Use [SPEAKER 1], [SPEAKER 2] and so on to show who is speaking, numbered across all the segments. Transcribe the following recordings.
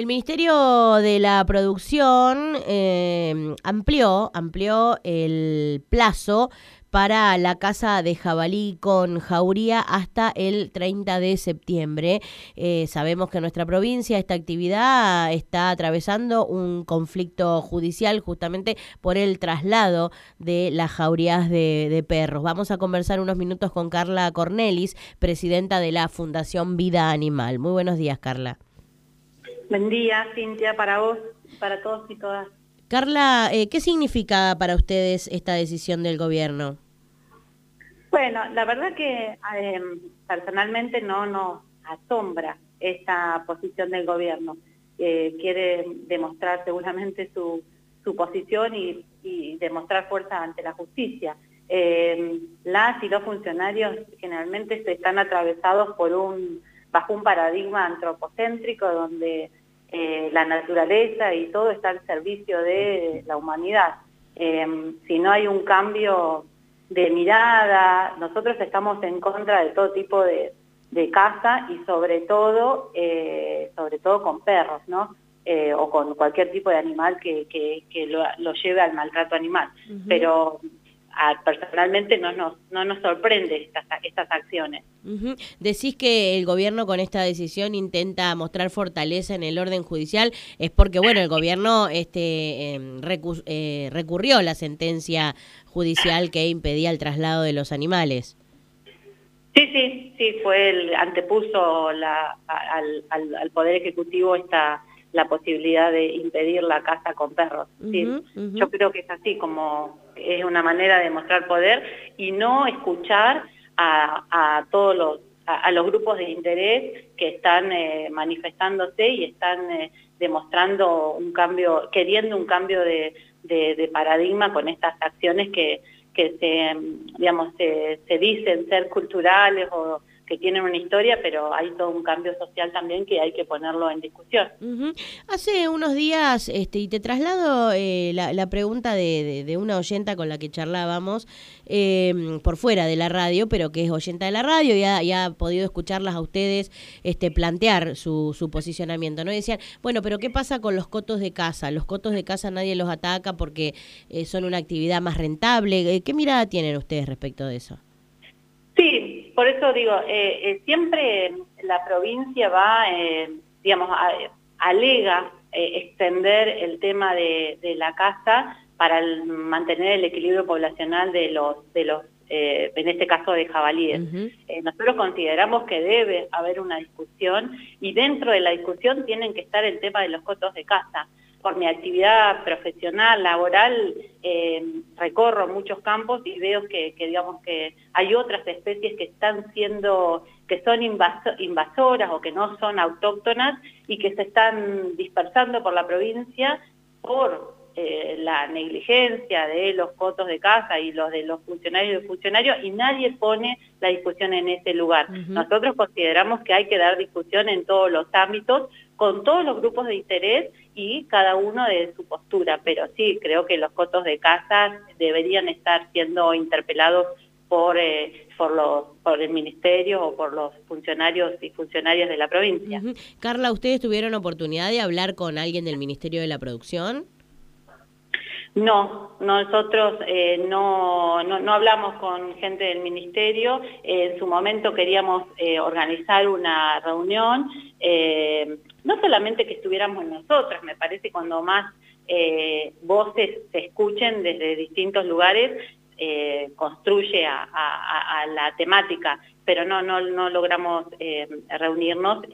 [SPEAKER 1] El Ministerio de la Producción eh, amplió, amplió el plazo para la casa de jabalí con jauría hasta el 30 de septiembre. Eh, sabemos que en nuestra provincia esta actividad está atravesando un conflicto judicial justamente por el traslado de las jaurías de, de perros. Vamos a conversar unos minutos con Carla Cornelis, presidenta de la Fundación Vida Animal. Muy buenos días, Carla.
[SPEAKER 2] Buen día, Cintia, para vos, para todos y todas.
[SPEAKER 1] Carla, eh, ¿qué significa para ustedes esta decisión del gobierno?
[SPEAKER 2] Bueno, la verdad que em, personalmente no nos asombra esta posición del gobierno. Eh, quiere demostrar seguramente su, su posición y, demostrar fuerza ante la justicia. Em, las y los funcionarios generalmente se están atravesados por un bajo un paradigma antropocéntrico donde eh, la naturaleza y todo está al servicio de la humanidad. Em, si no hay un cambio de mirada, nosotros estamos en contra de todo tipo de, de caza y sobre todo, eh, sobre todo con perros, ¿no? Eh, o con cualquier tipo de animal que, que, lo, lleve al maltrato animal. Pero personalmente no nos, no nos sorprende estas, estas acciones.
[SPEAKER 1] Decís que el gobierno con esta decisión intenta mostrar fortaleza en el orden judicial, es porque, bueno, el gobierno este, em, eh, recurrió a la sentencia judicial que impedía el traslado de los animales.
[SPEAKER 2] Sí, sí, sí, fue el, antepuso la, al, al, Poder Ejecutivo esta la posibilidad de impedir la caza con perros. Yo creo que es así como es una manera de mostrar poder y no escuchar a, todos los a, los grupos de interés que están eh, manifestándose y están eh, demostrando un cambio, queriendo un cambio de, paradigma con estas acciones que, que se, digamos, se, se dicen ser culturales o que tienen una historia, pero hay todo un cambio social también que hay que ponerlo en discusión.
[SPEAKER 1] Hace unos días, este, y te traslado eh, la, pregunta de, de, una oyenta con la que charlábamos em, por fuera de la radio, pero que es oyenta de la radio y ha, ha podido escucharlas a ustedes este, plantear su, su posicionamiento. ¿no? decían, bueno, pero ¿qué pasa con los cotos de casa? Los cotos de casa nadie los ataca porque eh, son una actividad más rentable. Eh, ¿Qué mirada tienen ustedes respecto de eso?
[SPEAKER 2] Por eso digo, eh, eh, siempre la provincia va, eh, digamos, alega extender el tema de, la casa para mantener el equilibrio poblacional de los, de los en este caso de jabalíes. nosotros consideramos que debe haber una discusión y dentro de la discusión tienen que estar el tema de los cotos de casa por mi actividad profesional, laboral, eh, recorro muchos campos y veo que, digamos que hay otras especies que están siendo, que son invasoras o que no son autóctonas y que se están dispersando por la provincia por eh, la negligencia de los cotos de casa y los de los funcionarios y funcionarios y nadie pone la discusión en ese lugar. Nosotros consideramos que hay que dar discusión en todos los ámbitos con todos los grupos de interés y cada uno de su postura, pero sí, creo que los cotos de casa deberían estar siendo interpelados por, eh, por, los, por el ministerio o por los funcionarios y funcionarias de la provincia.
[SPEAKER 1] Carla, ¿ustedes tuvieron oportunidad de hablar con alguien del Ministerio de la Producción?
[SPEAKER 2] No, nosotros eh, no, no, hablamos con gente del ministerio. en su momento queríamos eh, organizar una reunión, no solamente que estuviéramos nosotros, me parece cuando más voces se escuchen desde distintos lugares, construye a, la temática, pero no, no, no logramos reunirnos,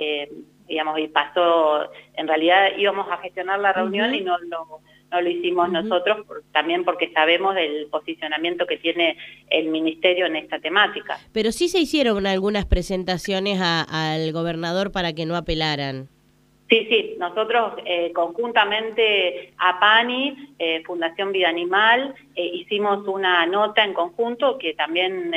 [SPEAKER 2] digamos, y pasó, en realidad íbamos a gestionar la reunión y no lo no lo hicimos nosotros, también porque sabemos del posicionamiento que tiene el Ministerio en esta temática.
[SPEAKER 1] Pero sí se hicieron algunas presentaciones al gobernador para que no apelaran.
[SPEAKER 2] Sí, sí, nosotros eh, conjuntamente a PANI, eh, Fundación Vida Animal, eh, hicimos una nota en conjunto que también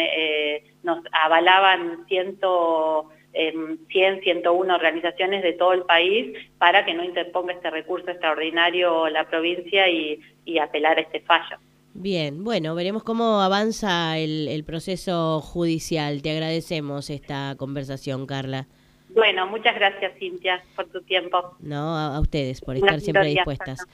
[SPEAKER 2] nos avalaban ciento 100, 101 organizaciones de todo el país para que no interponga este recurso extraordinario la provincia y, apelar a este fallo.
[SPEAKER 1] Bien, bueno, veremos cómo avanza el, el proceso judicial. Te agradecemos esta conversación, Carla.
[SPEAKER 2] Bueno, muchas gracias Cintia por tu tiempo.
[SPEAKER 1] No, a, ustedes por estar siempre dispuestas.